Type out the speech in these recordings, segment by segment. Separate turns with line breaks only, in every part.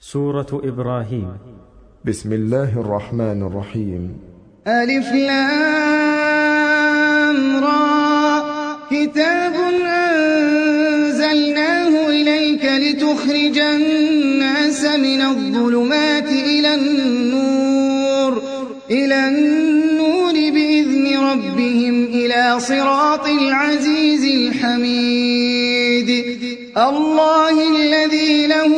سورة إبراهيم.
بسم الله الرحمن الرحيم.
ألف لام را. كتاب أنزلناه إليك لتخرج الناس من الظلمات إلى النور. إلى النور بإذن ربهم إلى صراط العزيز الحميد. الله الذي له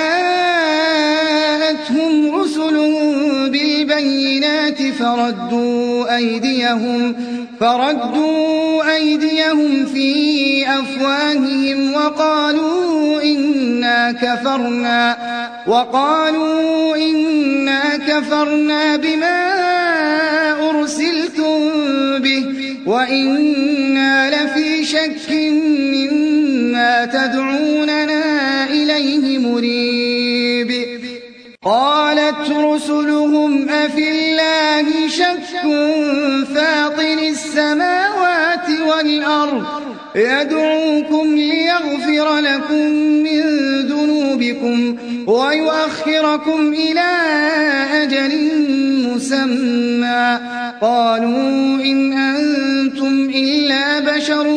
فردوا أيديهم فردوا أيديهم في أفواههم وقالوا إنا كفرنا وقالوا إنا كفرنا بما أرسلتم به وإنا لفي شك مما تدعوننا إليه مريب. قالت رسلهم أفي شك فاطر السماوات والأرض. يدعوكم ليغفر لكم من ذنوبكم ويؤخركم إلى أجل مسمى. قالوا إن أنتم إلا بشر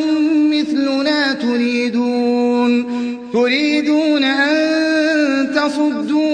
مثلنا تريدون. تريدون أن تصدونا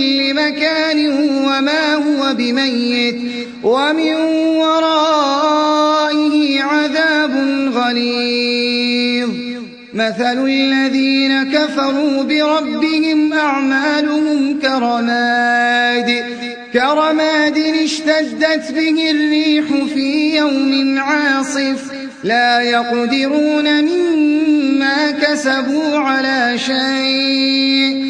كل مكان وما هو بميت ومن ورائه عذاب غليظ. مثل الذين كفروا بربهم أعمالهم كرماد كرماد اشتدت به الريح في يوم عاصف. لا يقدرون مما كسبوا على شيء.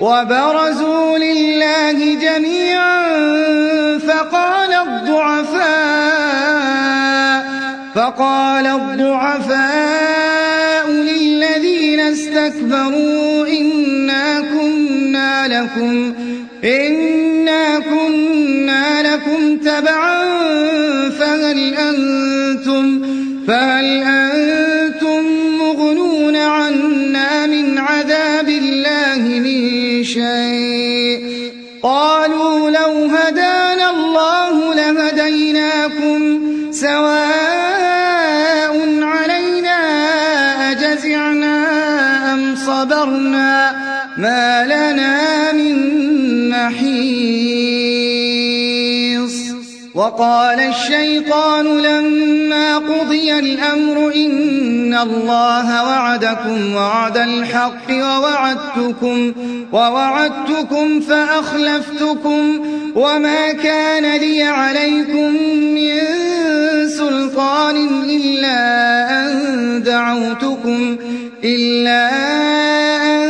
وبرزوا لله جميعا فقال الضعفاء فقال الضعفاء للذين استكبروا إنا كنا لكم إنا كنا لكم تبعا فهل أنتم فهل أنتم وقال الشيطان لما قضي الأمر إن الله وعدكم وعد الحق ووعدتكم ووعدتكم فأخلفتكم وما كان لي عليكم من سلطان إلا أن دعوتكم إلا أن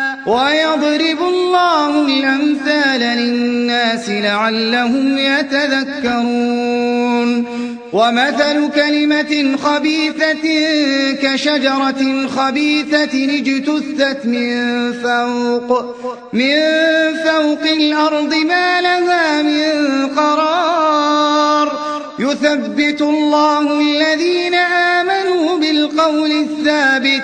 ويضرب الله الأمثال للناس لعلهم يتذكرون. ومثل كلمة خبيثة كشجرة خبيثة اجتثت من فوق من فوق الأرض ما لها من قرار. يثبت الله الذين آمنوا بالقول الثابت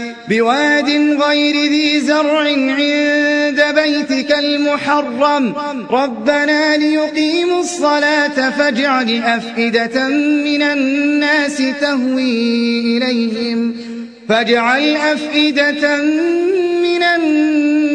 بواد غير ذي زرع عند بيتك المحرم. ربنا ليقيموا الصلاة فاجعل أفئدة من الناس تهوي إليهم. فاجعل أفئدة من الناس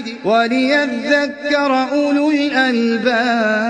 وليذكر أولو الألباب.